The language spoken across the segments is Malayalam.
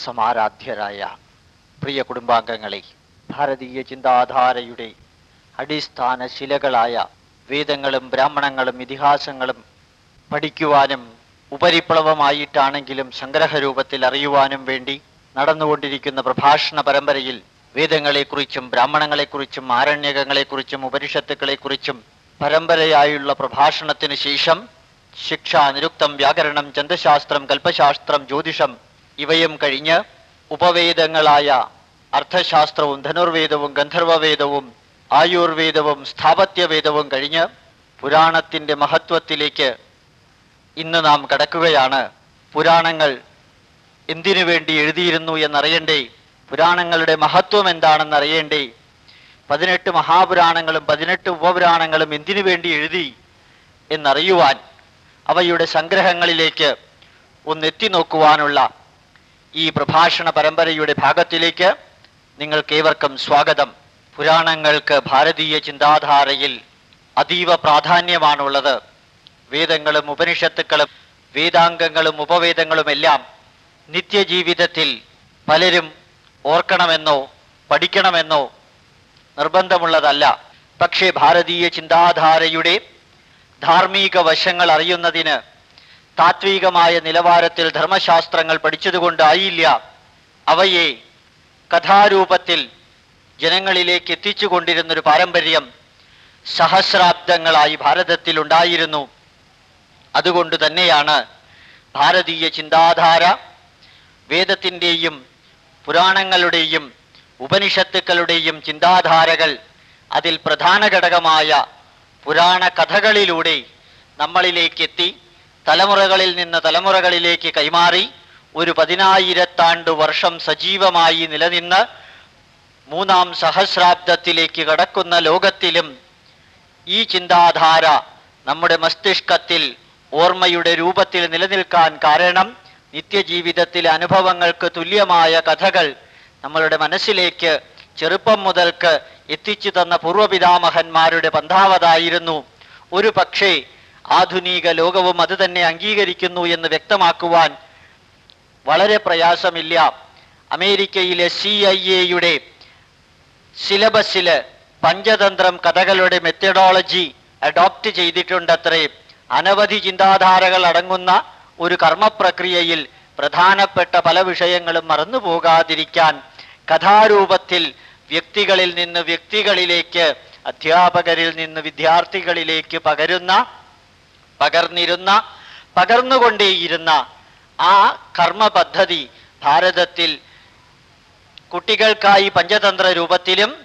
സമാരാധ്യരായ പ്രിയ കുടുംബാംഗങ്ങളെ ഭാരതീയ ചിന്താധാരയുടെ അടിസ്ഥാന ശിലകളായ വേദങ്ങളും ബ്രാഹ്മണങ്ങളും ഇതിഹാസങ്ങളും പഠിക്കുവാനും ഉപരിപ്ലവമായിട്ടാണെങ്കിലും സംഗ്രഹരൂപത്തിൽ അറിയുവാനും വേണ്ടി നടന്നുകൊണ്ടിരിക്കുന്ന പ്രഭാഷണ പരമ്പരയിൽ വേദങ്ങളെക്കുറിച്ചും ബ്രാഹ്മണങ്ങളെക്കുറിച്ചും ആരണ്യകങ്ങളെക്കുറിച്ചും ഉപനിഷത്തുക്കളെക്കുറിച്ചും പരമ്പരയായുള്ള പ്രഭാഷണത്തിന് ശേഷം ശിക്ഷ നിരുക്തം വ്യാകരണം ചന്ദ്രശാസ്ത്രം കൽപ്പശാസ്ത്രം ജ്യോതിഷം ഇവയും കഴിഞ്ഞ് ഉപവേദങ്ങളായ അർത്ഥശാസ്ത്രവും ധനുർവേദവും ഗന്ധർവവേദവും ആയുർവേദവും സ്ഥാപത്യവേദവും കഴിഞ്ഞ് പുരാണത്തിന്റെ മഹത്വത്തിലേക്ക് ഇന്ന് നാം കടക്കുകയാണ്. പുരാണങ്ങൾ എന്തിനു വേണ്ടി എഴുതിയിരുന്നു എന്നറിയണ്ടേ? പുരാണങ്ങളുടെ മഹത്വം എന്താണെന്ന് അറിയണ്ടേ പതിനെട്ട് മഹാപുരാണങ്ങളും പതിനെട്ട് ഉപപുരാണങ്ങളും എന്തിനു വേണ്ടി എഴുതി എന്നറിയുവാൻ അവയുടെ സംഗ്രഹങ്ങളിലേക്ക് ഒന്നെത്തി നോക്കുവാനുള്ള ഈ പ്രഭാഷണ പരമ്പരയുടെ ഭാഗത്തിലേക്ക് നിങ്ങൾക്കേവർക്കും സ്വാഗതം. പുരാണങ്ങൾക്ക് ഭാരതീയ ചിന്താധാരയിൽ അതീവ പ്രാധാന്യമാണുള്ളത്. വേദങ്ങളും ഉപനിഷത്തുക്കളും വേദാംഗങ്ങളും ഉപവേദങ്ങളുമെല്ലാം നിത്യജീവിതത്തിൽ പലരും ഓർക്കണമെന്നോ പഠിക്കണമെന്നോ നിർബന്ധമുള്ളതല്ല. പക്ഷേ ഭാരതീയ ചിന്താധാരയുടെ ധാർമ്മിക വശങ്ങൾ അറിയുന്നതിന് താത്വികമായ നിലവാരത്തിൽ ധർമ്മശാസ്ത്രങ്ങൾ പഠിച്ചതുകൊണ്ടായില്ല അവയെ കഥാരൂപത്തിൽ ജനങ്ങളിലേക്ക് എത്തിച്ചുകൊണ്ടിരുന്നൊരു പാരമ്പര്യം സഹസ്രാബ്ദങ്ങളായി ഭാരതത്തിൽ ഉണ്ടായിരുന്നു അതുകൊണ്ട് തന്നെയാണ് ഭാരതീയ ചിന്താധാര വേദത്തിന്റെയും പുരാണങ്ങളുടെയും ഉപനിഷത്തുക്കളുടെയും ചിന്താധാരകൾ അതിൽ പ്രധാന ഘടകമായ പുരാണ കഥകളിലൂടെ നമ്മളിലേക്ക് എത്തി തലമുറകളിൽ നിന്ന് തലമുറകളിലേക്ക് കൈമാറി ഒരു പതിനായിരത്താണ്ട് വർഷം സജീവമായി നിലനിന്ന് മൂന്നാം സഹസ്രാബ്ദത്തിലേക്ക് കടക്കുന്ന ലോകത്തിലും ഈ ചിന്താധാര നമ്മുടെ മസ്തിഷ്കത്തിൽ ഓർമ്മയുടെ രൂപത്തിൽ നിലനിൽക്കാൻ കാരണം നിത്യജീവിതത്തിലെ അനുഭവങ്ങൾക്ക് തുല്യമായ കഥകൾ നമ്മളുടെ മനസ്സിലേക്ക് ചെറുപ്പം മുതൽക്ക് എത്തിച്ചു തന്ന പൂർവപിതാമഹന്മാരുടെ പന്ഥാവതായിരുന്നു. ഒരു പക്ഷേ ആധുനിക ലോകവും അത് തന്നെ അംഗീകരിക്കുന്നു എന്ന് വ്യക്തമാക്കുവാൻ വളരെ പ്രയാസമില്ല. അമേരിക്കയിലെ സി ഐ എയുടെ സിലബസിൽ പഞ്ചതന്ത്രം കഥകളുടെ മെത്തഡോളജി അഡോപ്റ്റ് ചെയ്തിട്ടുണ്ടത്രേ. അനവധി ചിന്താധാരകൾ അടങ്ങുന്ന ഒരു കർമ്മപ്രക്രിയയിൽ പ്രധാനപ്പെട്ട പല വിഷയങ്ങളും മറന്നു പോകാതിരിക്കാൻ കഥാരൂപത്തിൽ വ്യക്തികളിൽ നിന്ന് വ്യക്തികളിലേക്ക് അധ്യാപകരിൽ നിന്ന് വിദ്യാർത്ഥികളിലേക്ക് പകരുന്ന പകർന്നിരുന്ന പകർന്നുകൊണ്ടേയിരുന്ന ആ കർമ്മ പദ്ധതി ഭാരതത്തിൽ കുട്ടികൾക്കായി പഞ്ചതന്ത്ര രൂപത്തിലും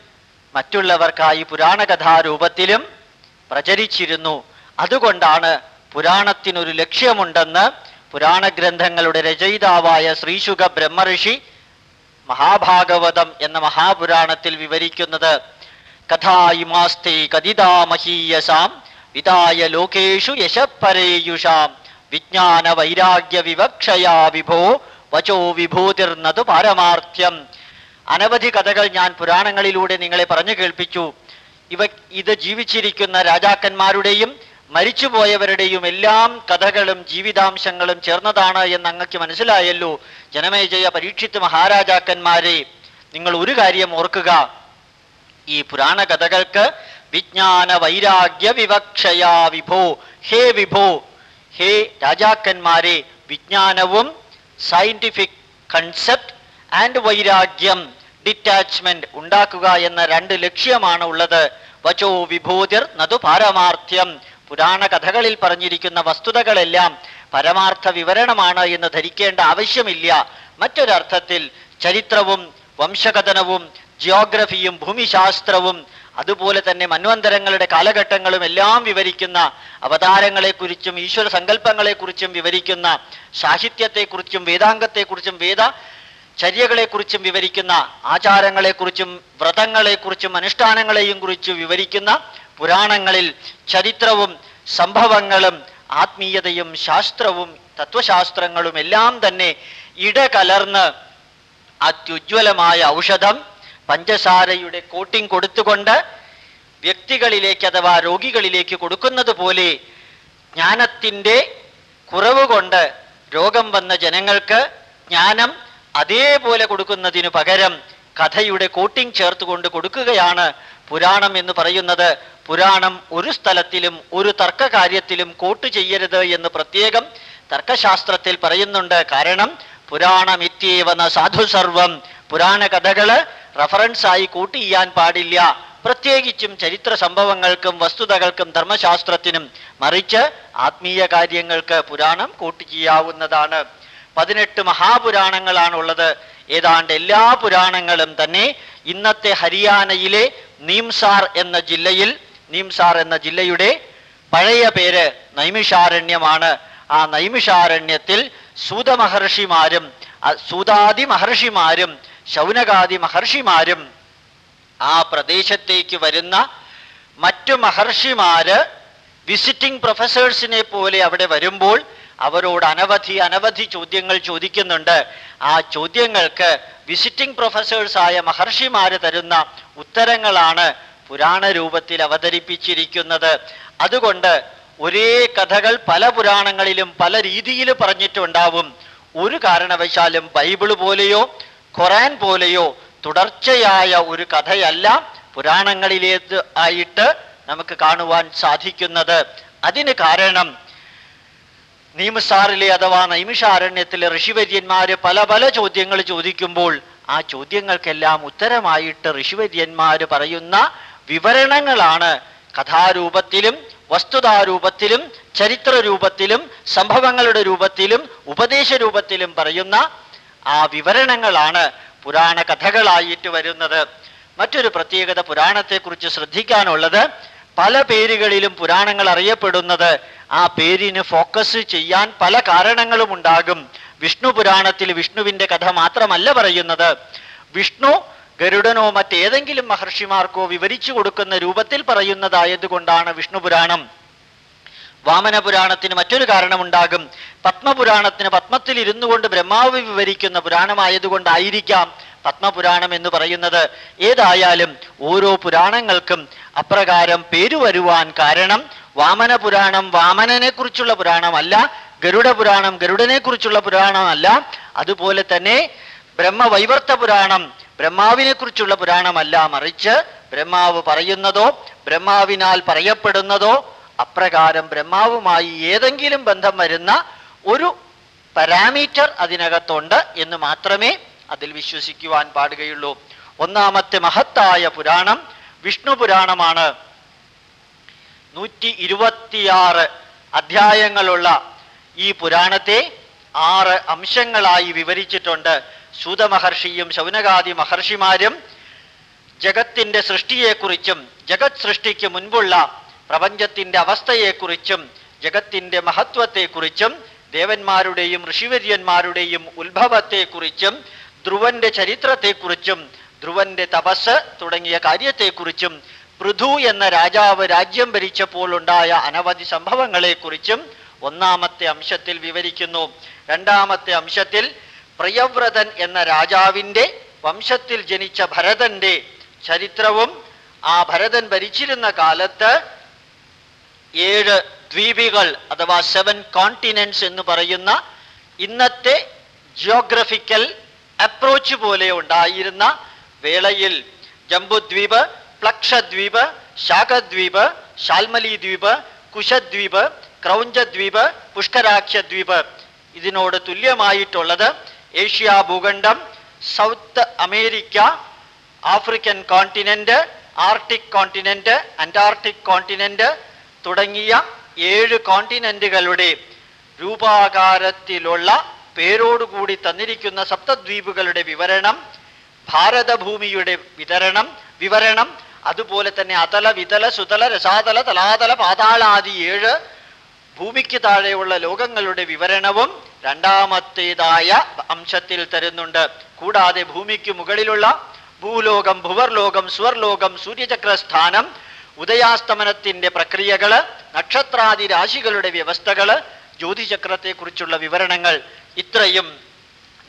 മറ്റുള്ളവർക്കായി പുരാണകഥാ രൂപത്തിലും പ്രചരിച്ചിരുന്നു. അതുകൊണ്ടാണ് പുരാണത്തിനൊരു ലക്ഷ്യമുണ്ടെന്ന് പുരാണ ഗ്രന്ഥങ്ങളുടെ രചയിതാവായ ശ്രീശുഖ ബ്രഹ്മഋഷി മഹാഭാഗവതം എന്ന മഹാപുരാണത്തിൽ വിവരിക്കുന്നത്. കഥായിമാസ്തേ കതിതാമഹീയസാം വിതായ ലോകേഷു യശപ്പരേയുഷാം. വിജ്ഞാന വൈരാഗ്യ വിവക്ഷയാ വിഭോ വചോ വിഭൂതിർന്നതു പാരമാർത്ഥ്യം. അനവധി കഥകൾ ഞാൻ പുരാണങ്ങളിലൂടെ നിങ്ങളെ പറഞ്ഞു കേൾപ്പിച്ചു. ഇവ ഇത് ജീവിച്ചിരിക്കുന്ന രാജാക്കന്മാരുടെയും മരിച്ചുപോയവരുടെയും എല്ലാം കഥകളും ജീവിതാംശങ്ങളും ചേർന്നതാണ് എന്ന് അങ്ങക്ക് മനസ്സിലായല്ലോ ജനമേജയ പരീക്ഷിത്ത് മഹാരാജാക്കന്മാരെ നിങ്ങൾ ഒരു കാര്യം ഓർക്കുക. ഈ പുരാണ കഥകൾക്ക് വിജ്ഞാന വൈരാഗ്യ വിവക്ഷയാ വിഭോ. ഹേ വിഭോ. ഹേ രാജാക്കന്മാരെ വിജ്ഞാനവും സയന്റിഫിക് കൺസെപ്റ്റ് ആൻഡ് വൈരാഗ്യം ഡിറ്റാച്ച്മെന്റ് ഉണ്ടാക്കുക എന്ന രണ്ട് ലക്ഷ്യമാണ് ഉള്ളത്. വചോ വിഭൂതിർ നതു പാരമാർത്ഥ്യം. പുരാണ കഥകളിൽ പറഞ്ഞിരിക്കുന്ന വസ്തുതകളെല്ലാം പരമാർത്ഥ വിവരണമാണ് എന്ന് ധരിക്കേണ്ട ആവശ്യമില്ല. മറ്റൊരർത്ഥത്തിൽ ചരിത്രവും വംശകഥനവും ജിയോഗ്രഫിയും ഭൂമിശാസ്ത്രവും അതുപോലെ തന്നെ മന്വന്തരങ്ങളുടെ കാലഘട്ടങ്ങളും എല്ലാം വിവരിക്കുന്ന അവതാരങ്ങളെക്കുറിച്ചും ഈശ്വര സങ്കല്പങ്ങളെക്കുറിച്ചും വിവരിക്കുന്ന സാഹിത്യത്തെക്കുറിച്ചും വേദാംഗത്തെക്കുറിച്ചും വേദ ചര്യകളെക്കുറിച്ചും വിവരിക്കുന്ന ആചാരങ്ങളെക്കുറിച്ചും വ്രതങ്ങളെക്കുറിച്ചും അനുഷ്ഠാനങ്ങളെയും കുറിച്ച് വിവരിക്കുന്ന പുരാണങ്ങളിൽ ചരിത്രവും സംഭവങ്ങളും ആത്മീയതയും ശാസ്ത്രവും തത്വശാസ്ത്രങ്ങളും എല്ലാം തന്നെ ഇടകലർന്ന് അത്യുജ്വലമായ ഔഷധം പഞ്ചസാരയുടെ കോട്ടിംഗ് കൊടുത്തുകൊണ്ട് വ്യക്തികളിലേക്ക് അഥവാ രോഗികളിലേക്ക് കൊടുക്കുന്നത് പോലെ ജ്ഞാനത്തിന്റെ കുറവ് കൊണ്ട് രോഗം വന്ന ജനങ്ങൾക്ക് ജ്ഞാനം അതേപോലെ കൊടുക്കുന്നതിനു പകരം കഥയുടെ കോട്ടിംഗ് ചേർത്തുകൊണ്ട് കൊടുക്കുകയാണ് പുരാണം എന്ന് പറയുന്നത്. പുരാണം ഒരു സ്ഥലത്തിലും ഒരു തർക്ക കാര്യത്തിലും കോട്ട് ചെയ്യരുത് എന്ന് പ്രത്യേകം തർക്കശാസ്ത്രത്തിൽ പറയുന്നുണ്ട്. കാരണം പുരാണമിത്യേവന സാധു സർവം പുരാണ കഥകൾ റഫറൻസ് ആയി കൂട്ടി ചെയ്യാൻ പാടില്ല. പ്രത്യേകിച്ചും ചരിത്ര സംഭവങ്ങൾക്കും വസ്തുതകൾക്കും ധർമ്മശാസ്ത്രത്തിനും മറിച്ച് ആത്മീയ കാര്യങ്ങൾക്ക് പുരാണം കൂട്ടി ചെയ്യാവുന്നതാണ് പതിനെട്ട് മഹാപുരാണങ്ങളാണുള്ളത്. ഏതാണ്ട് എല്ലാ പുരാണങ്ങളും തന്നെ ഇന്നത്തെ ഹരിയാനയിലെ നീംസാർ എന്ന ജില്ലയിൽ നീംസാർ എന്ന ജില്ലയുടെ പഴയ പേര് നൈമിഷാരണ്യമാണ്. ആ നൈമിഷാരണ്യത്തിൽ സൂതമഹർഷിമാരും സൂതാദി മഹർഷിമാരും ശൗനകാദി മഹർഷിമാരും ആ പ്രദേശത്തേക്ക് വരുന്ന മറ്റു മഹർഷിമാര് വിസിറ്റിംഗ് പ്രൊഫസേഴ്സിനെ പോലെ അവിടെ വരുമ്പോൾ അവരോട് അനവധി അനവധി ചോദ്യങ്ങൾ ചോദിക്കുന്നുണ്ട്. ആ ചോദ്യങ്ങൾക്ക് വിസിറ്റിംഗ് പ്രൊഫസേഴ്സ് ആയ മഹർഷിമാര് തരുന്ന ഉത്തരങ്ങളാണ് പുരാണ രൂപത്തിൽ അവതരിപ്പിച്ചിരിക്കുന്നത്. അതുകൊണ്ട് ഒരേ കഥകൾ പല പുരാണങ്ങളിലും പല രീതിയിൽ പറഞ്ഞിട്ടുണ്ടാവും. ഒരു കാരണവശാലും ബൈബിൾ പോലെയോ ഖുറാൻ പോലെയോ തുടർച്ചയായ ഒരു കഥയല്ല പുരാണങ്ങളിലേത് ആയിട്ട് നമുക്ക് കാണുവാൻ സാധിക്കുന്നത്. അതിന് കാരണം നിയമസാറിലെ അഥവാ നൈമിഷാരണ്യത്തിലെ ഋഷിവര്യന്മാര് പല പല ചോദ്യങ്ങൾ ചോദിക്കുമ്പോൾ ആ ചോദ്യങ്ങൾക്കെല്ലാം ഉത്തരമായിട്ട് ഋഷിവര്യന്മാര് പറയുന്ന വിവരണങ്ങളാണ്. കഥാരൂപത്തിലും വസ്തുതാരൂപത്തിലും ചരിത്ര രൂപത്തിലും സംഭവങ്ങളുടെ രൂപത്തിലും ഉപദേശ രൂപത്തിലും പറയുന്ന ആ വിവരണങ്ങളാണ് പുരാണ കഥകളായിട്ട് വരുന്നത്. മറ്റൊരു പ്രത്യേകത പുരാണത്തെക്കുറിച്ച് ശ്രദ്ധിക്കാനുള്ളത് പല പേരുകളിലും പുരാണങ്ങൾ അറിയപ്പെടുന്നത് ആ പേരിന് ഫോക്കസ് ചെയ്യാൻ പല കാരണങ്ങളും ഉണ്ടാകും. വിഷ്ണു പുരാണത്തിൽ വിഷ്ണുവിന്റെ കഥ മാത്രമല്ല പറയുന്നത്. വിഷ്ണു ഗരുഡനോ മറ്റേതെങ്കിലും മഹർഷിമാർക്കോ വിവരിച്ചു കൊടുക്കുന്ന രൂപത്തിൽ പറയുന്നതായതുകൊണ്ടാണ് വിഷ്ണു പുരാണം. വാമന പുരാണത്തിന് മറ്റൊരു കാരണമുണ്ടാകും. പത്മപുരാണത്തിന് പത്മത്തിൽ ഇരുന്നു കൊണ്ട് ബ്രഹ്മാവ് വിവരിക്കുന്ന പുരാണമായതുകൊണ്ടായിരിക്കാം പത്മപുരാണം എന്ന് പറയുന്നത്. ഏതായാലും ഓരോ പുരാണങ്ങൾക്കും അപ്രകാരം പേരു വരുവാൻ കാരണം വാമന പുരാണം വാമനനെ കുറിച്ചുള്ള പുരാണമല്ല ഗരുഡ പുരാണം ഗരുഡനെ കുറിച്ചുള്ള പുരാണമല്ല. അതുപോലെ തന്നെ ബ്രഹ്മവൈവർത്ത പുരാണം ബ്രഹ്മാവിനെ കുറിച്ചുള്ള പുരാണമല്ല മറിച്ച് ബ്രഹ്മാവ് പറയുന്നതോ ബ്രഹ്മാവിനാൽ പറയപ്പെടുന്നതോ അപ്രകാരം ബ്രഹ്മാവുമായി ഏതെങ്കിലും ബന്ധം വരുന്ന ഒരു പാരാമീറ്റർ അതിനകത്തുണ്ട് എന്ന് മാത്രമേ അതിൽ വിശ്വസിക്കുവാൻ പാടുകയുള്ളൂ. ഒന്നാമത്തെ മഹത്തായ പുരാണം വിഷ്ണു പുരാണമാണ്. നൂറ്റി ഇരുപത്തിയാറ് അധ്യായങ്ങളുള്ള ഈ പുരാണത്തെ ആറ് അംശങ്ങളായി വിവരിച്ചിട്ടുണ്ട്. സൂതമഹർഷിയും ശൗനകാദി മഹർഷിമാരും ജഗത്തിന്റെ സൃഷ്ടിയെക്കുറിച്ചും ജഗത് സൃഷ്ടിക്ക് മുൻപുള്ള പ്രപഞ്ചത്തിന്റെ അവസ്ഥയെക്കുറിച്ചും ജഗത്തിന്റെ മഹത്വത്തെക്കുറിച്ചും ദേവന്മാരുടെയും ഋഷിവര്യന്മാരുടെയും ഉത്ഭവത്തെക്കുറിച്ചും ധ്രുവന്റെ ചരിത്രത്തെക്കുറിച്ചും ധ്രുവന്റെ തപസ് തുടങ്ങിയ കാര്യത്തെക്കുറിച്ചും പൃഥു എന്ന രാജാവ് രാജ്യം ഭരിച്ചപ്പോൾ ഉണ്ടായ അനവധി സംഭവങ്ങളെക്കുറിച്ചും ഒന്നാമത്തെ അംശത്തിൽ വിവരിക്കുന്നു. രണ്ടാമത്തെ അംശത്തിൽ പ്രിയവ്രതൻ എന്ന രാജാവിന്റെ വംശത്തിൽ ജനിച്ച ഭരതന്റെ ചരിത്രവും ആ ഭരതൻ ഭരിച്ചിരുന്ന കാലത്ത് ഏഴ് ദ്വീപികൾ അഥവാ സെവൻ കോണ്ടിനെന്റ്സ് എന്ന് പറയുന്ന ഇന്നത്തെ ജിയോഗ്രഫിക്കൽ അപ്രോച്ച് പോലെ ഉണ്ടായിരുന്ന വേളയിൽ ജംബുദ്വീപ് പ്ലക്ഷദ്വീപ് ശാഖദ്വീപ് ശാൽമലി ദ്വീപ് കുശദ്വീപ് ക്രൗഞ്ചദ്വീപ് പുഷ്കരാക്ഷദ്വീപ് ഇതിനോട് തുല്യമായിട്ടുള്ളത് Asia ഭൂഖണ്ഡം South America African continent Arctic continent Antarctic continent തുടങ്ങിയ ഏഴ് കോണ്ടിനെന്റുകളുടെ രൂപാകാരത്തിലുള്ള പേരോടുകൂടി തന്നിരിക്കുന്ന സപ്തദ്വീപുകളുടെ വിവരണം ഭാരതഭൂമിയുടെ വിതരണം വിവരണം അതുപോലെ തന്നെ അതല വിതല സുതല രസാതല തലാതല പാതാളാദി ഏഴ് ഭൂമിക്ക് താഴെയുള്ള ലോകങ്ങളുടെ വിവരണവും രണ്ടാമത്തേതായ അംശത്തിൽ തരുന്നുണ്ട്. കൂടാതെ ഭൂമിക്ക് മുകളിലുള്ള ഭൂലോകം ഭുവർലോകം സ്വർലോകം സൂര്യചക്രസ്ഥാനം ഉദയാസ്തമനത്തിന്റെ പ്രക്രിയകൾ നക്ഷത്രാദി രാശികളുടെ വ്യവസ്ഥകൾ ജ്യോതിചക്രത്തെക്കുറിച്ചുള്ള വിവരണങ്ങൾ ഇത്രയും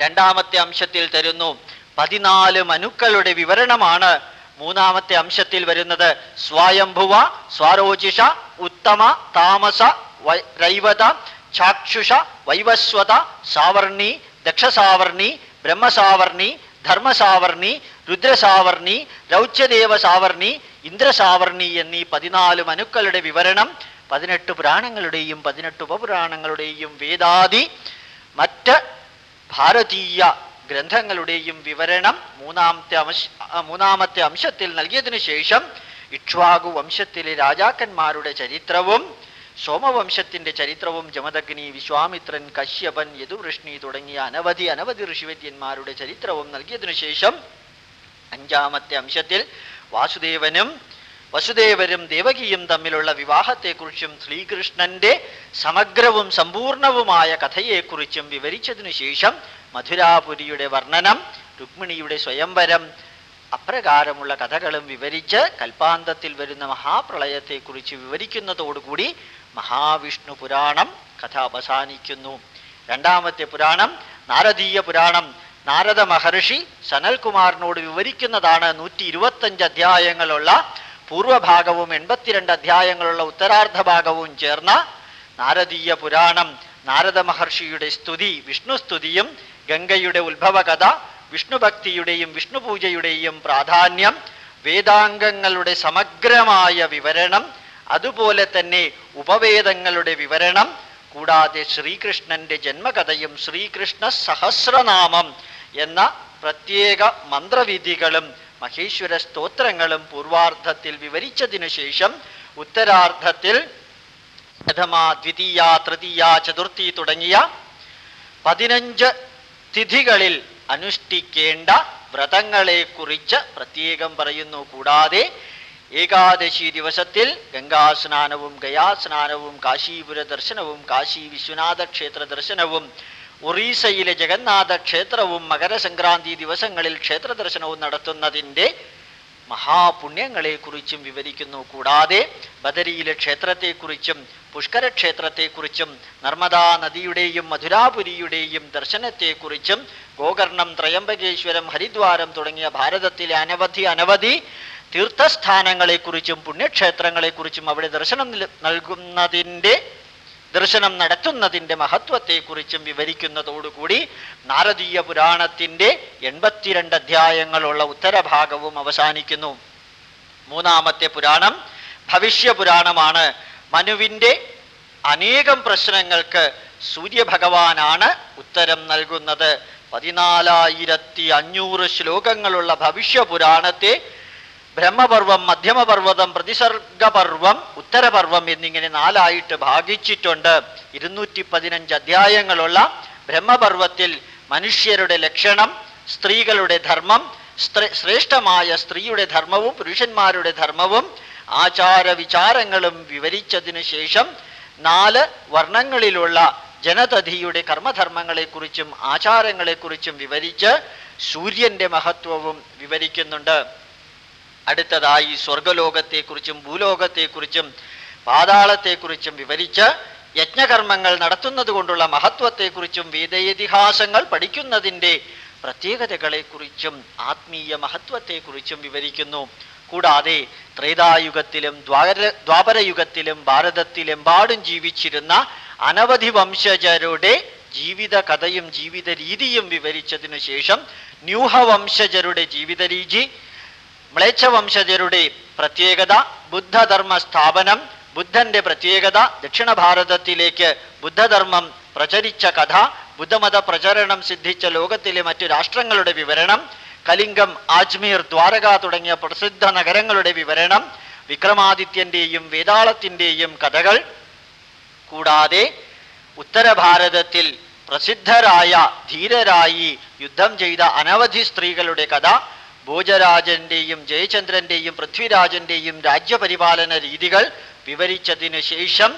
രണ്ടാമത്തെ അംശത്തിൽ തരുന്നു. പതിനാല് മനുക്കളുടെ വിവരണമാണ് മൂന്നാമത്തെ അംശത്തിൽ വരുന്നത്. സ്വായംഭുവ സ്വാരോചിഷ ഉത്തമ താമസ രൈവത ചാക്ഷുഷ വൈവസ്വത സാവർണി ദക്ഷസാവർണി ബ്രഹ്മസാവർണി ധർമ്മസാവർണി രുദ്രസാവർണി രൗച്യദേവ സാവർണി ഇന്ദ്രസാവർണി എന്നീ പതിനാല് മനുക്കളുടെ വിവരണം പതിനെട്ട് പുരാണങ്ങളുടെയും പതിനെട്ട് ഉപപുരാണങ്ങളുടെയും വേദാദി മറ്റ് ഭാരതീയ ഗ്രന്ഥങ്ങളുടെയും വിവരണം മൂന്നാമത്തെ അംശ മൂന്നാമത്തെ അംശത്തിൽ നൽകിയതിനു ശേഷം ഇക്ഷ്വാകു വംശത്തിലെ രാജാക്കന്മാരുടെ ചരിത്രവും സോമവംശത്തിന്റെ ചരിത്രവും ജമദഗ്നി വിശ്വാമിത്രൻ കശ്യപൻ യദുവൃഷ്ണി തുടങ്ങിയ അനവധി അനവധി ഋഷിവര്യന്മാരുടെ ചരിത്രവും നൽകിയതിനു ശേഷം അഞ്ചാമത്തെ അംശത്തിൽ വാസുദേവനും വസുദേവരും ദേവകിയും തമ്മിലുള്ള വിവാഹത്തെക്കുറിച്ചും ശ്രീകൃഷ്ണന്റെ സമഗ്രവും സമ്പൂർണവുമായ കഥയെക്കുറിച്ചും വിവരിച്ചതിനു ശേഷം മധുരാപുരിയുടെ വർണനം രുക്മിണിയുടെ സ്വയംവരം അപ്രകാരമുള്ള കഥകളും വിവരിച്ച് കൽപ്പാന്തത്തിൽ വരുന്ന മഹാപ്രളയത്തെക്കുറിച്ച് വിവരിക്കുന്നതോടുകൂടി മഹാവിഷ്ണു പുരാണം കഥ അവസാനിക്കുന്നു. രണ്ടാമത്തെ പുരാണം നാരദീയ പുരാണം. നാരദ മഹർഷി സനൽകുമാറിനോട് വിവരിക്കുന്നതാണ് നൂറ്റി ഇരുപത്തഞ്ച് അധ്യായങ്ങളുള്ള പൂർവഭാഗവും എൺപത്തിരണ്ട് അധ്യായങ്ങളുള്ള ഉത്തരാർദ്ധ ഭാഗവും ചേർന്ന നാരദീയ പുരാണം നാരദ മഹർഷിയുടെ സ്തുതി വിഷ്ണു സ്തുതിയും ഗംഗയുടെ ഉത്ഭവകഥ വിഷ്ണുഭക്തിയുടെയും വിഷ്ണുപൂജയുടെയും പ്രാധാന്യം വേദാംഗങ്ങളുടെ സമഗ്രമായ വിവരണം അതുപോലെ തന്നെ ഉപവേദങ്ങളുടെ വിവരണം കൂടാതെ ശ്രീകൃഷ്ണന്റെ ജന്മകഥയും ശ്രീകൃഷ്ണ സഹസ്രനാമം എന്ന പ്രത്യേക മന്ത്രവിധികളും മഹേശ്വര സ്തോത്രങ്ങളും പൂർവാർദ്ധത്തിൽ വിവരിച്ചതിനു ശേഷം ഉത്തരാർദ്ധത്തിൽ പ്രഥമ ദ്വിതീയ തൃതീയ ചതുർത്ഥി തുടങ്ങിയ പതിനഞ്ച് തിഥികളിൽ അനുഷ്ഠിക്കേണ്ട വ്രതങ്ങളെ കുറിച്ച് പ്രത്യേകം പറയുന്നു. കൂടാതെ ഏകാദശി ദിവസത്തിൽ ഗംഗാസ്നാനവും ഗയാസ്നാനവും കാശീപുര ദർശനവും കാശി വിശ്വനാഥ ക്ഷേത്ര ദർശനവും ഒറീസയിലെ ജഗന്നാഥ ക്ഷേത്രവും മകരസംക്രാന്തി ദിവസങ്ങളിൽ ക്ഷേത്ര ദർശനവും നടത്തുന്നതിന്റെ മഹാപുണ്യങ്ങളെക്കുറിച്ചും വിവരിക്കുന്നു. കൂടാതെ ബദരിയിലെ ക്ഷേത്രത്തെക്കുറിച്ചും പുഷ്കര ക്ഷേത്രത്തെക്കുറിച്ചും നർമ്മദാ നദിയുടെയും മധുരാപുരിയുടെയും ദർശനത്തെക്കുറിച്ചും ഗോകർണം ത്രയംബകേശ്വരം ഹരിദ്വാരം തുടങ്ങിയ ഭാരതത്തിലെ അനവധി അനവധി തീർത്ഥസ്ഥാനങ്ങളെക്കുറിച്ചും പുണ്യക്ഷേത്രങ്ങളെക്കുറിച്ചും അവിടെ ദർശനം നിൽ- നൽകുന്നതിന്റെ ദർശനം നടത്തുന്നതിന്റെ മഹത്വത്തെക്കുറിച്ചും വിവരിക്കുന്നതോടുകൂടി നാരദീയ പുരാണത്തിന്റെ എൺപത്തിരണ്ട് അധ്യായങ്ങളുള്ള ഉത്തരഭാഗവും അവസാനിക്കുന്നു. മൂന്നാമത്തെ പുരാണം ഭവിഷ്യ പുരാണമാണ്. മനുവിന്റെ അനേകം പ്രശ്നങ്ങൾക്ക് സൂര്യഭഗവാനാണ് ഉത്തരം നൽകുന്നത്. പതിനാലായിരത്തി അഞ്ഞൂറ് ശ്ലോകങ്ങളുള്ള ഭവിഷ്യപുരാണത്തെ ബ്രഹ്മപർവം മധ്യമപർവതം പ്രതിസർഗപർവം ഉത്തരപർവം എന്നിങ്ങനെ നാലായിട്ട് ഭാഗിച്ചിട്ടുണ്ട്. ഇരുന്നൂറ്റി പതിനഞ്ച് അധ്യായങ്ങളുള്ള ബ്രഹ്മപർവത്തിൽ മനുഷ്യരുടെ ലക്ഷണം സ്ത്രീകളുടെ ധർമ്മം ശ്രേഷ്ഠമായ സ്ത്രീയുടെ ധർമ്മവും പുരുഷന്മാരുടെ ധർമ്മവും ആചാര വിചാരങ്ങളും വിവരിച്ചതിനു ശേഷം നാല് വർണങ്ങളിലുള്ള ജനതധിയുടെ കർമ്മധർമ്മങ്ങളെക്കുറിച്ചും ആചാരങ്ങളെക്കുറിച്ചും വിവരിച്ച് സൂര്യന്റെ മഹത്വവും വിവരിക്കുന്നുണ്ട്. അടുത്തതായി സ്വർഗലോകത്തെക്കുറിച്ചും ഭൂലോകത്തെക്കുറിച്ചും പാതാളത്തെക്കുറിച്ചും വിവരിച്ച് യജ്ഞകർമ്മങ്ങൾ നടത്തുന്നത് കൊണ്ടുള്ള മഹത്വത്തെക്കുറിച്ചും വേദയതിഹാസങ്ങൾ പഠിക്കുന്നതിന്റെ പ്രത്യേകതകളെക്കുറിച്ചും ആത്മീയ മഹത്വത്തെക്കുറിച്ചും വിവരിക്കുന്നു. കൂടാതെ ത്രേതായുഗത്തിലും ദ്വാര ദ്വാപരയുഗത്തിലും ഭാരതത്തിലെമ്പാടും ജീവിച്ചിരുന്ന അനവധി വംശജരുടെ ജീവിത കഥയും ജീവിത രീതിയും വിവരിച്ചതിനു ശേഷം ന്യൂഹവംശജരുടെ ജീവിത രീതി മ്ലേച്ഛവംശജരുടെ പ്രത്യേകത ബുദ്ധധർമ്മ സ്ഥാപനം ബുദ്ധന്റെ പ്രത്യേകത ദക്ഷിണ ഭാരതത്തിലേക്ക് ബുദ്ധധർമ്മം പ്രചരിച്ച കഥ ബുദ്ധമത പ്രചരണം സിദ്ധിച്ച ലോകത്തിലെ മറ്റു രാഷ്ട്രങ്ങളുടെ വിവരണം കലിംഗം ആജ്മീർ ദ്വാരക തുടങ്ങിയ പ്രസിദ്ധ നഗരങ്ങളുടെ വിവരണം വിക്രമാദിത്യന്റെയും വേതാളത്തിന്റെയും കഥകൾ. കൂടാതെ ഉത്തരഭാരതത്തിൽ പ്രസിദ്ധരായ ധീരരായി യുദ്ധം ചെയ്ത അനവധി സ്ത്രീകളുടെ കഥ ഭോജരാജന്റെയും ജയചന്ദ്രന്റെയും പൃഥ്വിരാജന്റെയും രാജ്യപരിപാലന രീതികൾ വിവരിച്ചതിനു ശേഷം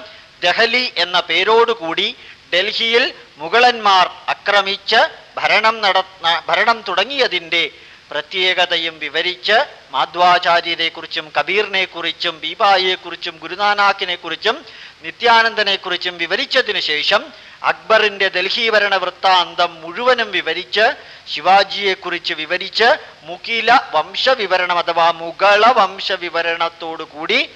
ദഹലി എന്ന പേരോടുകൂടി ഡൽഹിയിൽ മുഗളന്മാർ അക്രമിച്ച് ഭരണം നട ഭരണം തുടങ്ങിയതിന്റെ പ്രത്യേകതയും വിവരിച്ച് മാധ്വാചാര്യരെക്കുറിച്ചും കബീറിനെക്കുറിച്ചും ബീബായെക്കുറിച്ചും ഗുരുനാനാക്കിനെക്കുറിച്ചും നിത്യാനന്ദനെക്കുറിച്ചും വിവരിച്ചതിനു ശേഷം അക്ബറിന്റെ ഡൽഹി ഭരണ വൃത്താന്തം മുഴുവനും വിവരിച്ച് ശിവാജിയെക്കുറിച്ച് വിവരിച്ച് മുകില വംശവിവരണം അഥവാ മുഗള വംശവിവരണത്തോടുകൂടി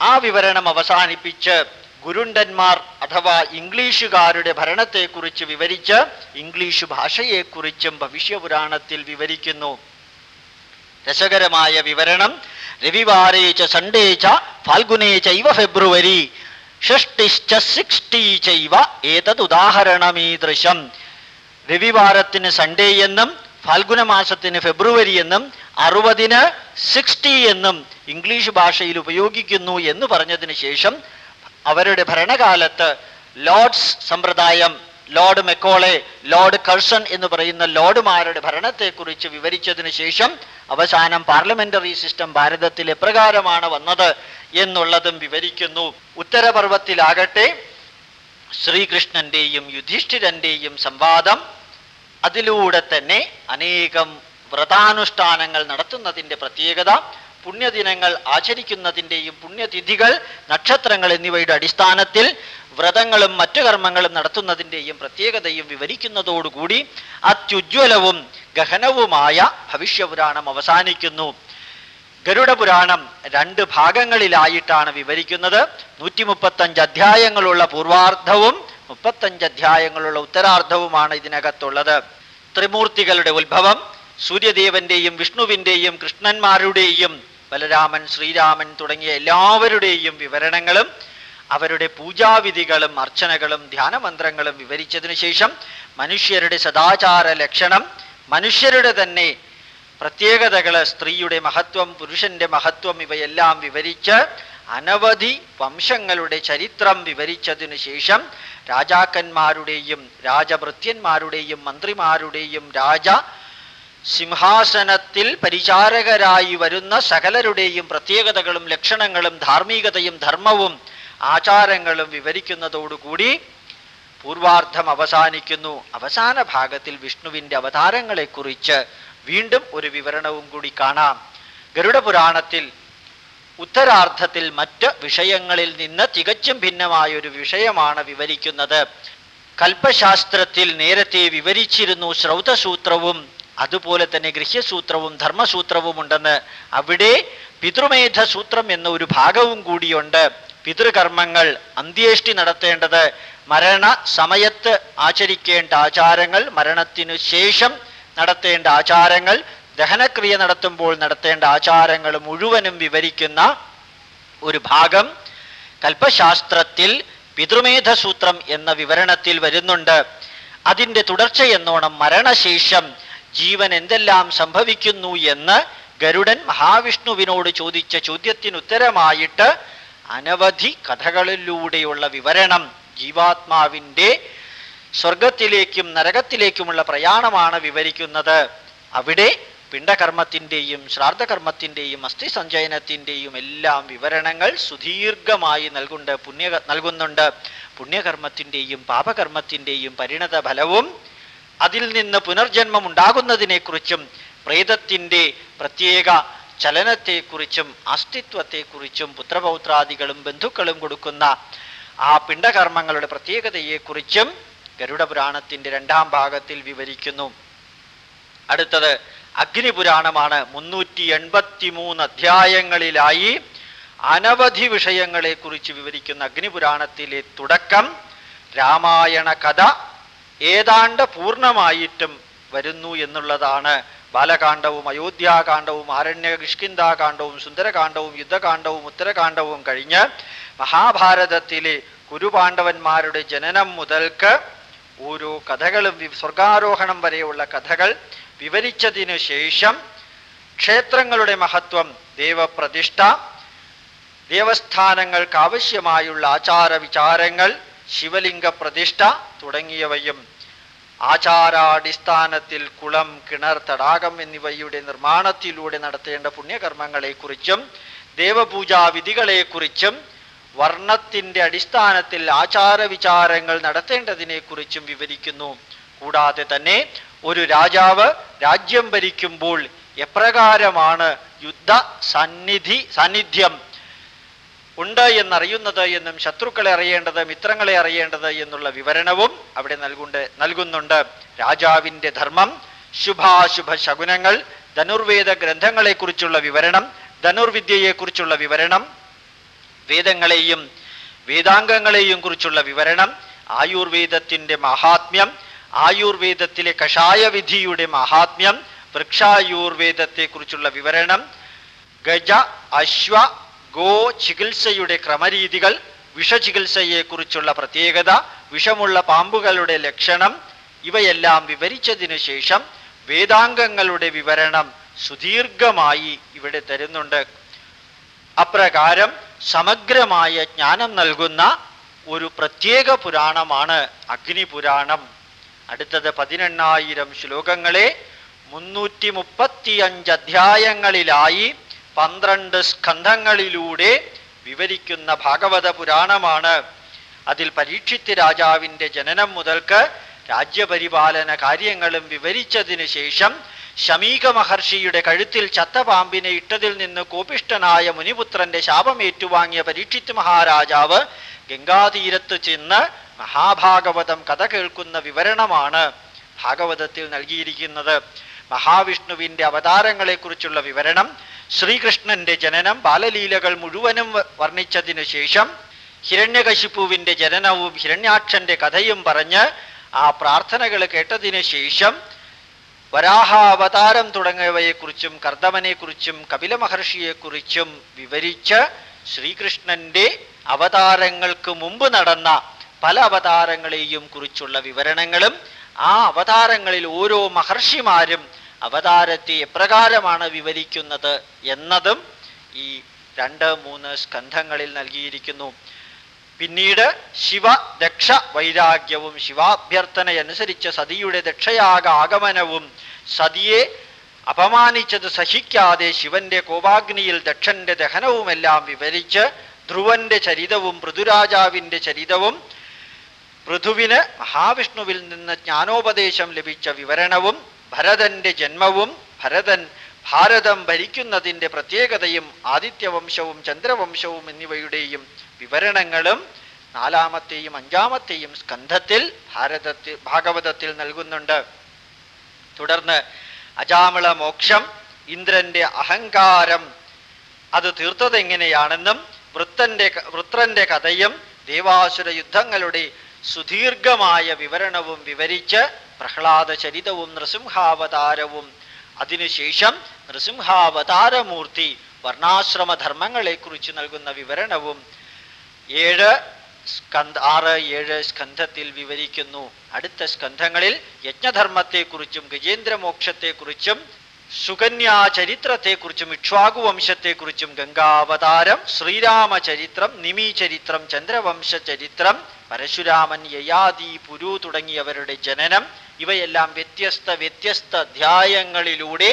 ആ വിവരണം അവസാനിപ്പിച്ച് ഗുരുണ്ടന്മാർ അഥവാ ഇംഗ്ലീഷുകാരുടെ ഭരണത്തെക്കുറിച്ച് വിവരിച്ച് ഇംഗ്ലീഷ് ഭാഷയെക്കുറിച്ചും ഭവിഷ്യപുരാണത്തിൽ വിവരിക്കുന്നു. രസകരമായ വിവരണം രവിവാരേ ച സൺഡേ ച ഫാൽഗുനേ ചൈവ ഫെബ്രുവരി ഷഷ്ടിശ്ച സിക്സ്റ്റി ചൈവ ഏതദുദാഹരണമീദൃശം രവിവാരത്തിന് സൺഡേ എന്നും ഫാൽഗുന മാസത്തിന് ഫെബ്രുവരി എന്നും അറുപതിന് സിക്സ്റ്റി എന്നും ഇംഗ്ലീഷ് ഭാഷയിൽ ഉപയോഗിക്കുന്നു എന്ന് പറഞ്ഞതിന് ശേഷം അവരുടെ ഭരണകാലത്ത് ലോർഡ്സ് സമ്പ്രദായം ലോർഡ് മെക്കോളെ ലോർഡ് കഴ്സൺ എന്ന് പറയുന്ന ലോർഡുമാരുടെ ഭരണത്തെക്കുറിച്ച് വിവരിച്ചതിന് ശേഷം അവസാനം പാർലമെന്ററി സിസ്റ്റം ഭാരതത്തിൽ എപ്രകാരമാണ് വന്നത് എന്നുള്ളതും വിവരിക്കുന്നു. ഉത്തരപർവത്തിലാകട്ടെ ശ്രീകൃഷ്ണന്റെയും യുധിഷ്ഠിരന്റെയും സംവാദം അതിലൂടെ തന്നെ അനേകം വ്രതാനുഷ്ഠാനങ്ങൾ നടത്തുന്നതിന്റെ പ്രത്യേകത പുണ്യദിനങ്ങൾ ആചരിക്കുന്നതിന്റെയും പുണ്യതിഥികൾ നക്ഷത്രങ്ങൾ എന്നിവയുടെ അടിസ്ഥാനത്തിൽ വ്രതങ്ങളും മറ്റു കർമ്മങ്ങളും നടത്തുന്നതിന്റെയും പ്രത്യേകതയും വിവരിക്കുന്നതോടുകൂടി അത്യുജ്വലവും ഗഹനവുമായ ഭവിഷ്യപുരാണം അവസാനിക്കുന്നു. ഗരുഡപുരാണം രണ്ട് ഭാഗങ്ങളിലായിട്ടാണ് വിവരിക്കുന്നത്. നൂറ്റി മുപ്പത്തഞ്ച് അധ്യായങ്ങളുള്ള പൂർവാർദ്ധവും മുപ്പത്തഞ്ച് അധ്യായങ്ങളുള്ള ഉത്തരാർദ്ധവുമാണ് ഇതിനകത്തുള്ളത്. ത്രിമൂർത്തികളുടെ ഉത്ഭവം സൂര്യദേവന്റെയും വിഷ്ണുവിന്റെയും കൃഷ്ണന്മാരുടെയും ബലരാമൻ ശ്രീരാമൻ തുടങ്ങിയ എല്ലാവരുടെയും വിവരണങ്ങളും അവരുടെ പൂജാവിധികളും അർച്ചനകളും ധ്യാനമന്ത്രങ്ങളും വിവരിച്ചതിനു ശേഷം മനുഷ്യരുടെ സദാചാര ലക്ഷണം മനുഷ്യരുടെ തന്നെ പ്രത്യേകതകൾ സ്ത്രീയുടെ മഹത്വം പുരുഷന്റെ മഹത്വം ഇവയെല്ലാം വിവരിച്ച് അനവധി വംശങ്ങളുടെ ചരിത്രം വിവരിച്ചതിനു ശേഷം രാജാക്കന്മാരുടെയും രാജഭൃത്യന്മാരുടെയും മന്ത്രിമാരുടെയും രാജ സിംഹാസനത്തിൽ പരിചാരകരായി വരുന്ന സകലരുടെയും പ്രത്യേകതകളും ലക്ഷണങ്ങളും ധാർമ്മികതയും ധർമ്മവും ആചാരങ്ങളും വിവരിക്കുന്നതോടുകൂടി പൂർവാർത്ഥം അവസാനിക്കുന്നു. അവസാന ഭാഗത്തിൽ വിഷ്ണുവിന്റെ അവതാരങ്ങളെക്കുറിച്ച് വീണ്ടും ഒരു വിവരണവും കൂടി കാണാം. ഗരുഡ പുരാണത്തിൽ ഉത്തരാർത്ഥത്തിൽ മറ്റ് വിഷയങ്ങളിൽ നിന്ന് തികച്ചും ഭിന്നമായ ഒരു വിഷയമാണ് വിവരിക്കുന്നത്. കൽപ്പശാസ്ത്രത്തിൽ നേരത്തെ വിവരിച്ചിരുന്നു ശ്രൗതസൂത്രവും അതുപോലെ തന്നെ ഗൃഹ്യസൂത്രവും ധർമ്മസൂത്രവും ഉണ്ടെന്ന് അവിടെ പിതൃമേധ സൂത്രം എന്ന ഒരു ഭാഗവും കൂടിയുണ്ട്. പിതൃകർമ്മങ്ങൾ അന്ത്യേഷ്ടി നടത്തേണ്ടത് മരണ സമയത്ത് ആചരിക്കേണ്ട ആചാരങ്ങൾ മരണത്തിനു ശേഷം നടത്തേണ്ട ആചാരങ്ങൾ ദഹനക്രിയ നടത്തുമ്പോൾ നടത്തേണ്ട ആചാരങ്ങൾ മുഴുവനും വിവരിക്കുന്ന ഒരു ഭാഗം കൽപ്പശാസ്ത്രത്തിൽ പിതൃമേധസൂത്രം എന്ന വിവരണത്തിൽ വരുന്നുണ്ട്. അതിന്റെ തുടർച്ചയെന്നോണം മരണശേഷം ജീവൻ എന്തെല്ലാം സംഭവിക്കുന്നു എന്ന് ഗരുഡൻ മഹാവിഷ്ണുവിനോട് ചോദിച്ച ചോദ്യത്തിന് ഉത്തരമായിട്ട് അനവധി കഥകളിലൂടെയുള്ള വിവരണം ജീവാത്മാവിന്റെ സ്വർഗത്തിലേക്കും നരകത്തിലേക്കുമുള്ള പ്രയാണമാണ് വിവരിക്കുന്നത്. അവിടെ പിണ്ടകർമ്മത്തിന്റെയും ശ്രാദ്ധകർമ്മത്തിന്റെയും അസ്ഥിസഞ്ചയനത്തിന്റെയും എല്ലാം വിവരണങ്ങൾ സുദീർഘമായി നൽകുന്നുണ്ട് പുണ്യ നൽകുന്നുണ്ട്. പുണ്യകർമ്മത്തിന്റെയും പാപകർമ്മത്തിന്റെയും പരിണത ഫലവും അതിൽ നിന്ന് പുനർജന്മം ഉണ്ടാകുന്നതിനെക്കുറിച്ചും പ്രേതത്തിന്റെ പ്രത്യേക ചലനത്തെക്കുറിച്ചും അസ്തിത്വത്തെക്കുറിച്ചും പുത്രപൗത്രാദികളും ബന്ധുക്കളും കൊടുക്കുന്ന ആ പിണ്ടകർമ്മങ്ങളുടെ പ്രത്യേകതയെക്കുറിച്ചും ഗരുഡപുരാണത്തിന്റെ രണ്ടാം ഭാഗത്തിൽ വിവരിക്കുന്നു. അടുത്തത് അഗ്നിപുരാണമാണ് മുന്നൂറ്റി എൺപത്തി മൂന്ന് അധ്യായങ്ങളിലായി അനവധി വിഷയങ്ങളെക്കുറിച്ച് വിവരിക്കുന്ന അഗ്നിപുരാണത്തിലെ തുടക്കം രാമായണ കഥ ഏതാണ്ട് പൂർണമായിട്ടും വരുന്നു എന്നുള്ളതാണ് ബാലകാന്ഡവും അയോധ്യാകാന്ഡവും ആരണ്യ കിഷ്കിന്താകാന്ഡവും സുന്ദരകാന്ഡവും യുദ്ധകാന്ഡവും ഉത്തരകാന്ഡവും കഴിഞ്ഞ് മഹാഭാരതത്തിലെ കുരുപാണ്ഡവന്മാരുടെ ജനനം മുതൽക്ക് ഓരോ കഥകളും സ്വർഗാരോഹണം വരെയുള്ള കഥകൾ വിവരിച്ചതിനു ശേഷം ക്ഷേത്രങ്ങളുടെ മഹത്വം ദേവപ്രതിഷ്ഠ ദേവസ്ഥാനങ്ങൾക്ക് ആവശ്യമായുള്ള ആചാര വിചാരങ്ങൾ ശിവലിംഗ പ്രതിഷ്ഠ തുടങ്ങിയവയും ആചാരാടിസ്ഥാനത്തിൽ കുളം കിണർ തടാകം എന്നിവയുടെ നിർമ്മാണത്തിലൂടെ നടത്തേണ്ട പുണ്യകർമ്മങ്ങളെക്കുറിച്ചും ദേവപൂജാവിധികളെക്കുറിച്ചും വർണത്തിന്റെ അടിസ്ഥാനത്തിൽ ആചാര വിചാരങ്ങൾ നടത്തേണ്ടതിനെക്കുറിച്ചും വിവരിക്കുന്നു. കൂടാതെ തന്നെ ഒരു രാജാവ് രാജ്യം ഭരിക്കുമ്പോൾ എപ്രകാരമാണ് യുദ്ധ സന്നിധി സാന്നിധ്യം ഉണ്ട് എന്നറിയുന്നത് എന്നും ശത്രുക്കളെ അറിയേണ്ടത് മിത്രങ്ങളെ അറിയേണ്ടത് എന്നുള്ള വിവരണവും അവിടെ നൽകുണ്ട് നൽകുന്നുണ്ട്. രാജാവിന്റെ ധർമ്മം ശുഭാശുഭ ശകുനങ്ങൾ ധനുർവേദ ഗ്രന്ഥങ്ങളെക്കുറിച്ചുള്ള വിവരണം ധനുർവിദ്യയെക്കുറിച്ചുള്ള വിവരണം വേദങ്ങളെയും വേദാംഗങ്ങളെയും കുറിച്ചുള്ള വിവരണം ആയുർവേദത്തിന്റെ മഹാത്മ്യം ആയുർവേദത്തിലെ കഷായവിധിയുടെ മഹാത്മ്യം വൃക്ഷായുർവേദത്തെക്കുറിച്ചുള്ള വിവരണം ഗജ അശ്വ ഗോ ചികിത്സയുടെ ക്രമരീതികൾ വിഷചികിത്സയെക്കുറിച്ചുള്ള പ്രത്യേകത വിഷമുള്ള പാമ്പുകളുടെ ലക്ഷണം ഇവയെല്ലാം വിവരിച്ചതിനു ശേഷം വേദാംഗങ്ങളുടെ വിവരണം സുദീർഘമായി ഇവിടെ തരുന്നുണ്ട്. അപ്രകാരം സമഗ്രമായ ജ്ഞാനം നൽകുന്ന ഒരു പ്രത്യേക പുരാണമാണ് അഗ്നിപുരാണം. അടുത്തത് പതിനെണ്ണായിരം ശ്ലോകങ്ങളെ മുന്നൂറ്റി മുപ്പത്തിയഞ്ച് അധ്യായങ്ങളിലായി പന്ത്രണ്ട് സ്കന്ധങ്ങളിലൂടെ വിവരിക്കുന്ന ഭാഗവത പുരാണമാണ്. അതിൽ പരീക്ഷിത്ത് രാജാവിന്റെ ജനനം മുതൽക്ക് രാജ്യപരിപാലന കാര്യങ്ങളും വിവരിച്ചതിന് ശേഷം ശമീക മഹർഷിയുടെ കഴുത്തിൽ ചത്ത പാമ്പിനെ ഇട്ടതിൽ നിന്ന് കോപിഷ്ടനായ മുനിപുത്രന്റെ ശാപം ഏറ്റുവാങ്ങിയ പരീക്ഷിത്ത് മഹാരാജാവ് ഗംഗാതീരത്ത് ചെന്ന് മഹാഭാഗവതം കഥ കേൾക്കുന്ന വിവരണമാണ് ഭാഗവതത്തിൽ നൽകിയിരിക്കുന്നത്. മഹാവിഷ്ണുവിന്റെ അവതാരങ്ങളെക്കുറിച്ചുള്ള വിവരണം ശ്രീകൃഷ്ണന്റെ ജനനം ബാലലീലകൾ മുഴുവനും വർണിച്ചതിനു ശേഷം ഹിരണ്യകശിപ്പുവിന്റെ ജനനവും ഹിരണ്യാക്ഷന്റെ കഥയും പറഞ്ഞ് ആ പ്രാർത്ഥനകൾ കേട്ടതിന് ശേഷം വരാഹാവതാരം തുടങ്ങിയവയെക്കുറിച്ചും കർദമനെക്കുറിച്ചും കപില മഹർഷിയെക്കുറിച്ചും വിവരിച്ച് ശ്രീകൃഷ്ണന്റെ അവതാരങ്ങൾക്ക് മുമ്പ് നടന്ന പല അവതാരങ്ങളെയും കുറിച്ചുള്ള വിവരണങ്ങളും ആ അവതാരങ്ങളിൽ ഓരോ മഹർഷിമാരും അവതാരത്തെ എപ്രകാരമാണ് വിവരിക്കുന്നത് എന്നതും ഈ രണ്ട് മൂന്ന് സ്കന്ധങ്ങളിൽ നൽകിയിരിക്കുന്നു. പിന്നീട് ശിവ ദക്ഷ വൈരാഗ്യവും ശിവാഭ്യർത്ഥനയനുസരിച്ച് സതിയുടെ ദക്ഷയാഗ ആഗമനവും സതിയെ അപമാനിച്ചത് സഹിക്കാതെ ശിവന്റെ കോപാഗ്നിയിൽ ദക്ഷന്റെ ദഹനവുമെല്ലാം വിവരിച്ച് ധ്രുവന്റെ ചരിതവും പൃഥുരാജാവിന്റെ ചരിതവും പൃഥുവിന് മഹാവിഷ്ണുവിൽ നിന്ന് ജ്ഞാനോപദേശം ലഭിച്ച വിവരണവും ഭരതന്റെ ജന്മവും ഭരതൻ ഭാരതം ഭരിക്കുന്നതിന്റെ പ്രത്യേകതയും ആദിത്യവംശവും ചന്ദ്രവംശവും എന്നിവയുടെയും വിവരണങ്ങളും നാലാമത്തെയും അഞ്ചാമത്തെയും സ്കന്ധത്തിൽ ഭാരതത്തിൽ ഭാഗവതത്തിൽ നൽകുന്നുണ്ട്. തുടർന്ന് അജാമിള മോക്ഷം ഇന്ദ്രന്റെ അഹങ്കാരം അത് തീർത്തതെങ്ങനെയാണെന്നും വൃത്തന്റെ വൃത്രന്റെ കഥയും ദേവാസുര യുദ്ധങ്ങളുടെ സുദീർഘമായ വിവരണവും വിവരിച്ച് പ്രഹ്ലാദ ചരിതവും നൃസിംഹാവതാരവും. അതിനുശേഷം നൃസിംഹാവതാരമൂർത്തി വർണാശ്രമധർമ്മങ്ങളെക്കുറിച്ച് നൽകുന്ന വിവരണവും ഏഴ് സ്കന്ധ ആറ് ഏഴ് സ്കന്ധത്തിൽ വിവരിക്കുന്നു. അടുത്ത സ്കന്ധങ്ങളിൽ യജ്ഞധർമ്മത്തെക്കുറിച്ചും ഗജേന്ദ്രമോക്ഷത്തെക്കുറിച്ചും സുകന്യാ ചരിത്രത്തെക്കുറിച്ചും ഇക്ഷ്വാകു വംശത്തെക്കുറിച്ചും ഗംഗാവതാരം ശ്രീരാമചരിത്രം നിമി ചരിത്രം ചന്ദ്രവംശ ചരിത്രം പരശുരാമൻ യയാദി പുരു തുടങ്ങിയവരുടെ ജനനം. ഇവയെല്ലാം വ്യത്യസ്ത വ്യത്യസ്ത അധ്യായങ്ങളിലൂടെ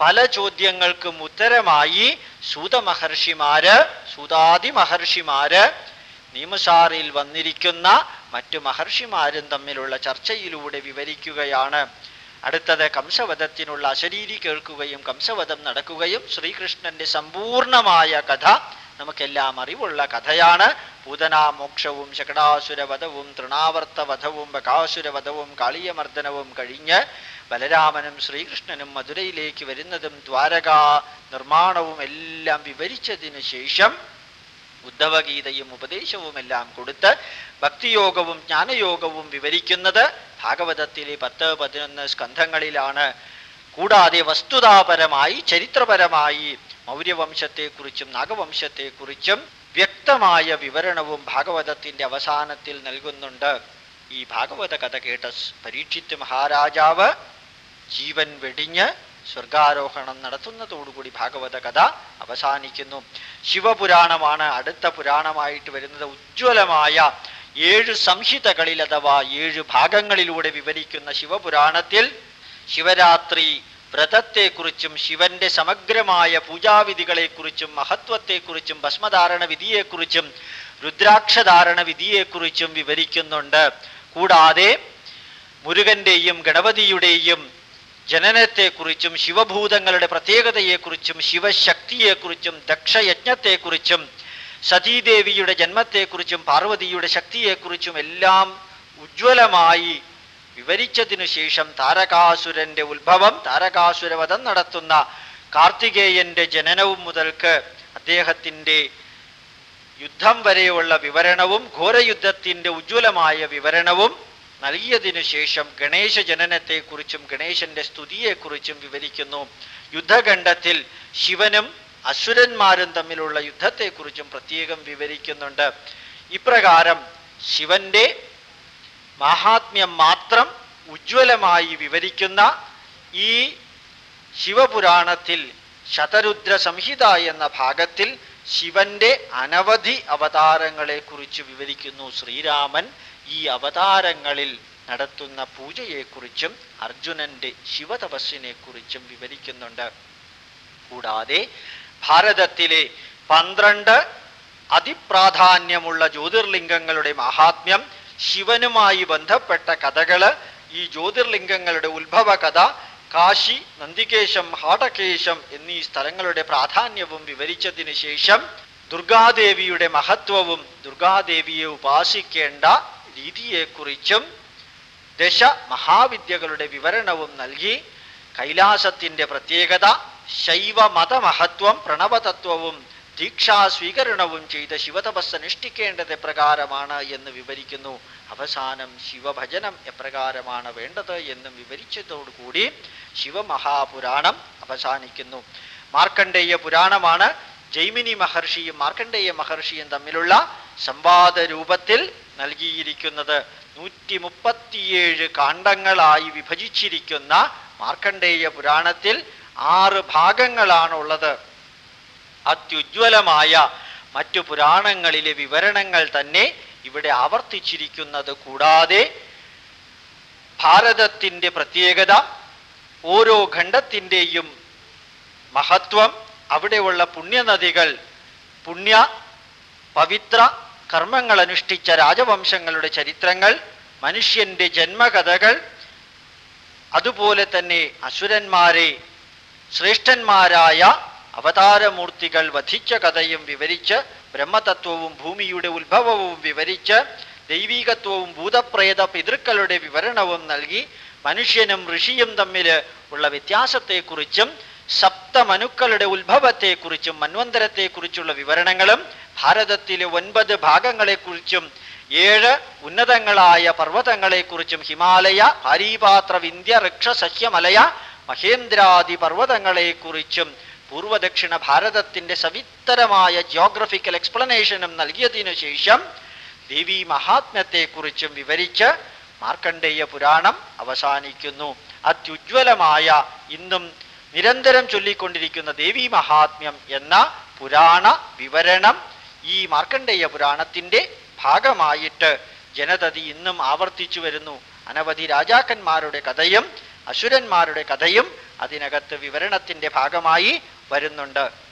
പല ചോദ്യങ്ങൾക്കും ഉത്തരമായി. സൂതമഹർഷിമാര് സൂതാദി മഹർഷിമാര് നിയമസാറിൽ വന്നിരിക്കുന്ന മറ്റു മഹർഷിമാരും തമ്മിലുള്ള ചർച്ചയിലൂടെ വിവരിക്കുകയാണ്. അടുത്തത് കംസവധത്തിനുള്ള അശരീരി കേൾക്കുകയും കംസവധം നടക്കുകയും ശ്രീകൃഷ്ണന്റെ സമ്പൂർണമായ കഥ നമുക്കെല്ലാം അറിവുള്ള കഥയാണ്. പൂതനാമോക്ഷവും ശകടാസുരവധവും തൃണാവർത്തവധവും ബകാസുരവധവും കാളിയമർദ്ദനവും കഴിഞ്ഞ് ബലരാമനും ശ്രീകൃഷ്ണനും മധുരയിലേക്ക് വരുന്നതും ദ്വാരകാ നിർമ്മാണവും എല്ലാം വിവരിച്ചതിന് ശേഷം ഉദ്ധവഗീതയും ഉപദേശവും എല്ലാം കൊടുത്ത് ഭക്തിയോഗവും ജ്ഞാനയോഗവും വിവരിക്കുന്നത് ഭാഗവതത്തിലെ പത്ത് പതിനൊന്ന് സ്കന്ധങ്ങളിലാണ് കൂടാതെ വസ്തുതാപരമായി ചരിത്രപരമായി മൗര്യവംശത്തെക്കുറിച്ചും നാഗവംശത്തെക്കുറിച്ചും വ്യക്തമായ വിവരണവും ഭാഗവതത്തിന്റെ അവസാനത്തിൽ നൽകുന്നുണ്ട്. ഈ ഭാഗവത കഥ കേട്ട പരീക്ഷിത് മഹാരാജാവ് ജീവൻ വെടിഞ്ഞ് സ്വർഗാരോഹണം നടത്തുന്നതോടുകൂടി ഭാഗവത കഥ അവസാനിക്കുന്നു. ശിവപുരാണമാണ് അടുത്ത പുരാണമായിട്ട് വരുന്നത്. ഉജ്ജ്വലമായ ഏഴ് സംഹിതകളിൽ അഥവാ ഏഴ് ഭാഗങ്ങളിലൂടെ വിവരിക്കുന്ന ശിവപുരാണത്തിൽ ശിവരാത്രി വ്രതത്തെക്കുറിച്ചും ശിവന്റെ സമഗ്രമായ പൂജാവിധികളെക്കുറിച്ചും മഹത്വത്തെക്കുറിച്ചും ഭസ്മധാരണ വിധിയെക്കുറിച്ചും രുദ്രാക്ഷധാരണ വിധിയെക്കുറിച്ചും വിവരിക്കുന്നുണ്ട്. കൂടാതെ മുരുകന്റെയും ഗണപതിയുടെയും ജനനത്തെക്കുറിച്ചും ശിവഭൂതങ്ങളുടെ പ്രത്യേകതയെക്കുറിച്ചും ശിവശക്തിയെക്കുറിച്ചും ദക്ഷയജ്ഞത്തെക്കുറിച്ചും സതീദേവിയുടെ ജന്മത്തെക്കുറിച്ചും പാർവതിയുടെ ശക്തിയെക്കുറിച്ചും എല്ലാം ഉജ്ജ്വലമായി വിവരിച്ചതിനു ശേഷം താരകാസുരന്റെ ഉത്ഭവം താരകാസുരവധം നടത്തുന്ന കാർത്തികേയന്റെ ജനനവും മുതൽക്ക് അദ്ദേഹത്തിന്റെ യുദ്ധം വരെയുള്ള വിവരണവും ഘോരയുദ്ധത്തിന്റെ ഉജ്ജ്വലമായ വിവരണവും നൽകിയതിനു ശേഷം ഗണേശ ജനനത്തെക്കുറിച്ചും ഗണേശന്റെ സ്തുതിയെക്കുറിച്ചും വിവരിക്കുന്നു. യുദ്ധഖണ്ഡത്തിൽ ശിവനും അസുരന്മാരും തമ്മിലുള്ള യുദ്ധത്തെക്കുറിച്ചും പ്രത്യേകം വിവരിക്കുന്നുണ്ട്. ഇപ്രകാരം ശിവന്റെ മാഹാത്മ്യം മാത്രം ഉജ്ജ്വലമായി വിവരിക്കുന്ന ഈ ശിവപുരാണത്തിൽ ശതരുദ്ര സംഹിത എന്ന ഭാഗത്തിൽ ശിവന്റെ അനവധി അവതാരങ്ങളെ കുറിച്ച് വിവരിക്കുന്നു. ശ്രീരാമൻ ഈ അവതാരങ്ങളിൽ നടത്തുന്ന പൂജയെക്കുറിച്ചും അർജുനന്റെ ശിവതപസ്സിനെ കുറിച്ചും വിവരിക്കുന്നുണ്ട്. കൂടാതെ ഭാരതത്തിലെ പന്ത്രണ്ട് അതിപ്രാധാന്യമുള്ള ജ്യോതിർലിംഗങ്ങളുടെ മഹാത്മ്യം ശിവനുമായി ബന്ധപ്പെട്ട കഥകൾ ഈ ജ്യോതിർലിംഗങ്ങളുടെ ഉത്ഭവ കഥ കാശി നന്ദികേശം ഹാടകേശം എന്നീ സ്ഥലങ്ങളുടെ പ്രാധാന്യവും വിവരിച്ചതിന് ശേഷം ദുർഗാദേവിയുടെ മഹത്വവും ദുർഗാദേവിയെ ഉപാസിക്കേണ്ട രീതിയെക്കുറിച്ചും ദശ മഹാവിദ്യകളുടെ വിവരണവും നൽകി കൈലാസത്തിന്റെ പ്രത്യേകത ശൈവ മതമഹത്വം പ്രണവതത്വവും ദീക്ഷാസ്വീകരണവും ചെയ്ത ശിവതപസ് അനുഷ്ഠിക്കേണ്ടത് എപ്രകാരമാണ് എന്ന് വിവരിക്കുന്നു. അവസാനം ശിവഭജനം എപ്രകാരമാണ് വേണ്ടത് എന്നും വിവരിച്ചതോടുകൂടി ശിവമഹാപുരാണം അവസാനിക്കുന്നു. മാർക്കണ്ഡേയ പുരാണമാണ്. ജൈമിനി മഹർഷിയും മാർക്കണ്ഡേയ മഹർഷിയും തമ്മിലുള്ള സംവാദ രൂപത്തിൽ നൽകിയിരിക്കുന്നത്. നൂറ്റി മുപ്പത്തിയേഴ് കാണ്ഡങ്ങളായി വിഭജിച്ചിരിക്കുന്ന മാർക്കണ്ഡേയ പുരാണത്തിൽ ആറ് ഭാഗങ്ങളാണുള്ളത്. അത്യുജ്വലമായ മറ്റു പുരാണങ്ങളിലെ വിവരണങ്ങൾ തന്നെ ഇവിടെ ആവർത്തിച്ചിരിക്കുന്നത് കൂടാതെ ഭാരതത്തിന്റെ പ്രത്യേകത ഓരോ ഖണ്ഡത്തിന്റെയും മഹത്വം അവിടെയുള്ള പുണ്യനദികൾ പുണ്യ പവിത്ര കർമ്മങ്ങൾ അനുഷ്ഠിച്ച രാജവംശങ്ങളുടെ ചരിത്രങ്ങൾ മനുഷ്യന്റെ ജന്മകഥകൾ അതുപോലെ തന്നെ അസുരന്മാരെ ശ്രേഷ്ഠന്മാരായ അവതാരമൂർത്തികൾ വധിച്ച കഥയും വിവരിച്ച് ബ്രഹ്മതത്വവും ഭൂമിയുടെ ഉത്ഭവവും വിവരിച്ച് ദൈവീകത്വവും ഭൂതപ്രേത പിതൃക്കളുടെ വിവരണവും നൽകി മനുഷ്യനും ഋഷിയും തമ്മിൽ ഉള്ള വ്യത്യാസത്തെക്കുറിച്ചും സപ്തമനുക്കളുടെ ഉത്ഭവത്തെക്കുറിച്ചും മന്വന്തരത്തെക്കുറിച്ചുള്ള വിവരണങ്ങളും ഭാരതത്തിലെ ഒൻപത് ഭാഗങ്ങളെക്കുറിച്ചും ഏഴ് ഉന്നതങ്ങളായ പർവതങ്ങളെക്കുറിച്ചും ഹിമാലയ ഹരിപാത്ര വിന്ധ്യ ഋക്ഷ സഹ്യമലയ മഹേന്ദ്രാദി പർവതങ്ങളെക്കുറിച്ചും പൂർവദക്ഷിണ ഭാരതത്തിന്റെ സവിത്തരമായ ജിയോഗ്രഫിക്കൽ എക്സ്പ്ലനേഷനും നൽകിയതിനു ശേഷം ദേവി മഹാത്മ്യത്തെക്കുറിച്ചും വിവരിച്ച് മാർക്കണ്ഡേയ പുരാണം അവസാനിക്കുന്നു. അത്യുജ്വലമായ ഇന്നും നിരന്തരം ചൊല്ലിക്കൊണ്ടിരിക്കുന്ന ദേവി മഹാത്മ്യം എന്ന പുരാണ വിവരണം ഈ മാർക്കണ്ഡേയ പുരാണത്തിന്റെ ഭാഗമായിട്ട് ജനതതി ഇന്നും ആവർത്തിച്ചു വരുന്നു. അനവധി രാജാക്കന്മാരുടെ കഥയും അസുരന്മാരുടെ കഥയും അതിനകത്ത് വിവരണത്തിന്റെ ഭാഗമായി വരുന്നുണ്ട്.